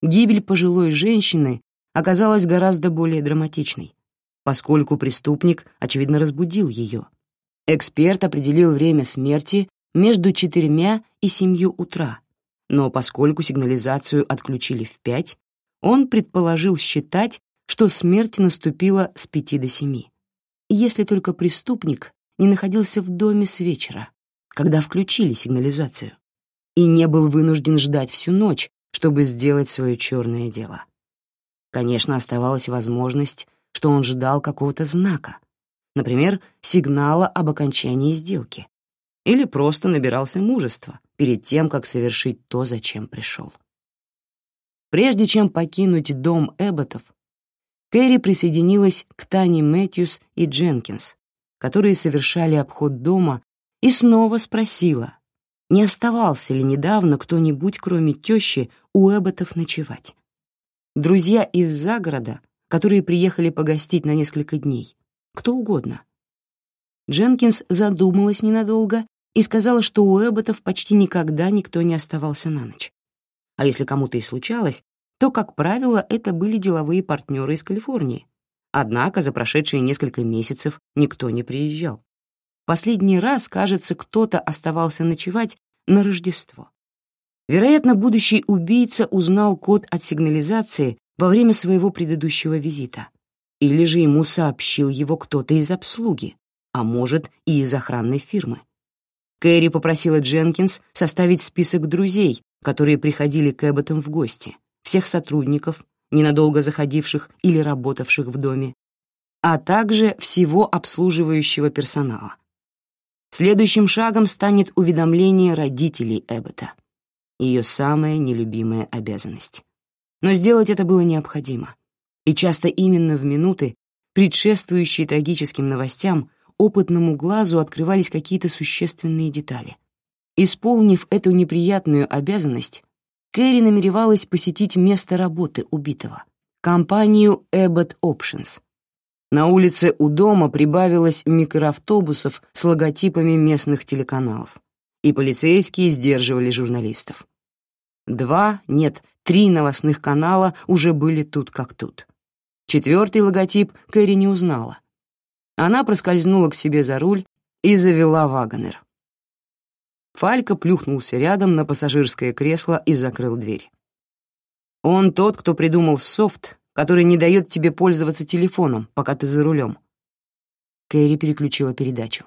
Гибель пожилой женщины оказалась гораздо более драматичной, поскольку преступник, очевидно, разбудил ее. Эксперт определил время смерти между четырьмя и семью утра, но поскольку сигнализацию отключили в пять, он предположил считать, что смерть наступила с пяти до семи, если только преступник не находился в доме с вечера, когда включили сигнализацию, и не был вынужден ждать всю ночь, чтобы сделать свое черное дело. Конечно, оставалась возможность, что он ждал какого-то знака, например, сигнала об окончании сделки, или просто набирался мужества перед тем, как совершить то, зачем пришел. Прежде чем покинуть дом Эбботов, Кэрри присоединилась к Тане Мэтьюс и Дженкинс, которые совершали обход дома, и снова спросила, не оставался ли недавно кто-нибудь, кроме тещи, у Эбботов ночевать. Друзья из загорода, которые приехали погостить на несколько дней. Кто угодно. Дженкинс задумалась ненадолго и сказала, что у Эбботов почти никогда никто не оставался на ночь. А если кому-то и случалось, то, как правило, это были деловые партнеры из Калифорнии. Однако за прошедшие несколько месяцев никто не приезжал. Последний раз, кажется, кто-то оставался ночевать на Рождество. Вероятно, будущий убийца узнал код от сигнализации во время своего предыдущего визита. Или же ему сообщил его кто-то из обслуги, а может, и из охранной фирмы. Кэрри попросила Дженкинс составить список друзей, которые приходили к Эбботам в гости, всех сотрудников, ненадолго заходивших или работавших в доме, а также всего обслуживающего персонала. Следующим шагом станет уведомление родителей Эббота ее самая нелюбимая обязанность. Но сделать это было необходимо. И часто именно в минуты, предшествующие трагическим новостям, опытному глазу открывались какие-то существенные детали. Исполнив эту неприятную обязанность, Кэрри намеревалась посетить место работы убитого — компанию Abbott Options. На улице у дома прибавилось микроавтобусов с логотипами местных телеканалов и полицейские сдерживали журналистов. Два, нет, три новостных канала уже были тут как тут. Четвертый логотип Кэрри не узнала. Она проскользнула к себе за руль и завела вагонер. Фалька плюхнулся рядом на пассажирское кресло и закрыл дверь. Он тот, кто придумал софт, который не дает тебе пользоваться телефоном, пока ты за рулем. Кэрри переключила передачу.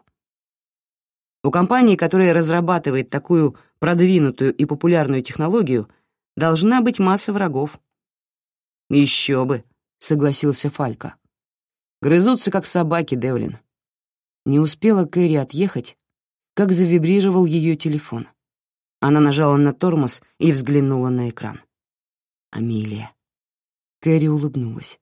У компании, которая разрабатывает такую продвинутую и популярную технологию, должна быть масса врагов. Еще бы, согласился Фалька. Грызутся, как собаки, Девлин. Не успела Кэрри отъехать, как завибрировал ее телефон. Она нажала на тормоз и взглянула на экран. Амелия. Кэрри улыбнулась.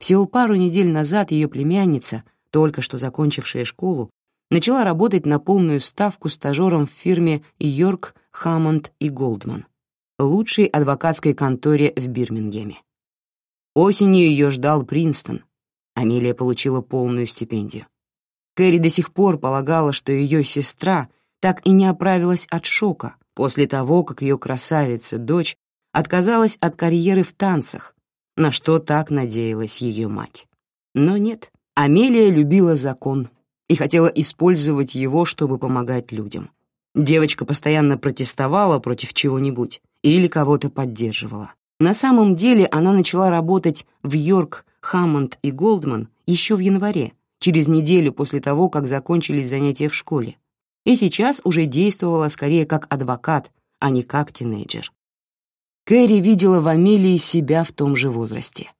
Всего пару недель назад ее племянница, только что закончившая школу, начала работать на полную ставку стажером в фирме Йорк, Хаммонд и Голдман, лучшей адвокатской конторе в Бирмингеме. Осенью ее ждал Принстон. Амелия получила полную стипендию. Кэрри до сих пор полагала, что ее сестра так и не оправилась от шока после того, как ее красавица-дочь отказалась от карьеры в танцах, на что так надеялась ее мать. Но нет, Амелия любила закон и хотела использовать его, чтобы помогать людям. Девочка постоянно протестовала против чего-нибудь или кого-то поддерживала. На самом деле она начала работать в Йорк, Хаммонд и Голдман еще в январе, через неделю после того, как закончились занятия в школе, и сейчас уже действовала скорее как адвокат, а не как тинейджер. Кэрри видела в Амелии себя в том же возрасте.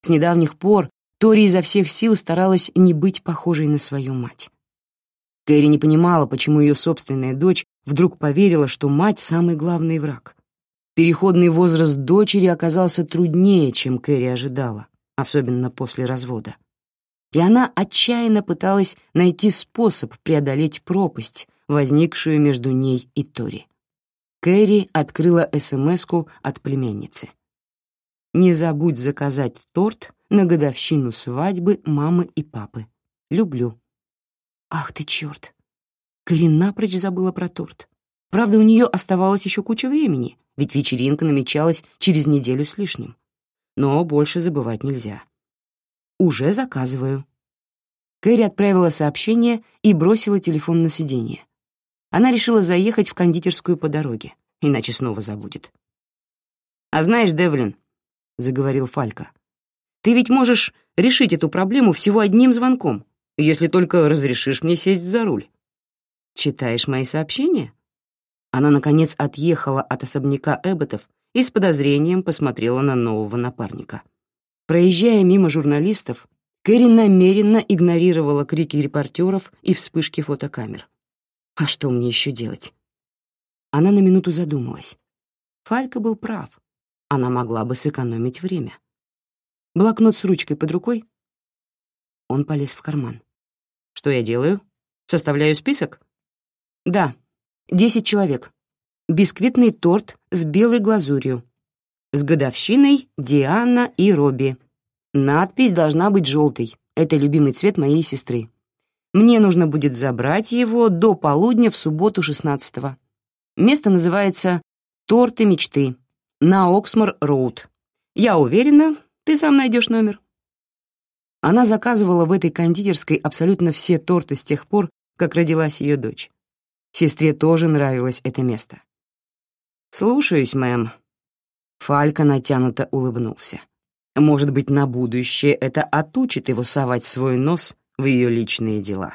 С недавних пор Тори изо всех сил старалась не быть похожей на свою мать. Кэрри не понимала, почему ее собственная дочь вдруг поверила, что мать — самый главный враг. Переходный возраст дочери оказался труднее, чем Кэрри ожидала, особенно после развода и она отчаянно пыталась найти способ преодолеть пропасть, возникшую между ней и Тори. Кэрри открыла СМСку от племянницы. «Не забудь заказать торт на годовщину свадьбы мамы и папы. Люблю». «Ах ты черт!» Кэрри напрочь забыла про торт. Правда, у нее оставалось еще куча времени, ведь вечеринка намечалась через неделю с лишним. Но больше забывать нельзя. «Уже заказываю». Кэрри отправила сообщение и бросила телефон на сиденье. Она решила заехать в кондитерскую по дороге, иначе снова забудет. «А знаешь, Девлин», — заговорил Фалька, «ты ведь можешь решить эту проблему всего одним звонком, если только разрешишь мне сесть за руль. Читаешь мои сообщения?» Она, наконец, отъехала от особняка Эбботов и с подозрением посмотрела на нового напарника. Проезжая мимо журналистов, Кэрри намеренно игнорировала крики репортеров и вспышки фотокамер. А что мне еще делать? Она на минуту задумалась. Фалька был прав. Она могла бы сэкономить время. Блокнот с ручкой под рукой? Он полез в карман. Что я делаю? Составляю список? Да, десять человек. Бисквитный торт с белой глазурью. С годовщиной Диана и Робби. Надпись должна быть желтой. Это любимый цвет моей сестры. Мне нужно будет забрать его до полудня в субботу 16-го. Место называется «Торты мечты» на Оксмор-Роуд. Я уверена, ты сам найдешь номер. Она заказывала в этой кондитерской абсолютно все торты с тех пор, как родилась ее дочь. Сестре тоже нравилось это место. «Слушаюсь, мэм», Фалька натянуто улыбнулся. Может быть, на будущее это отучит его совать свой нос в ее личные дела.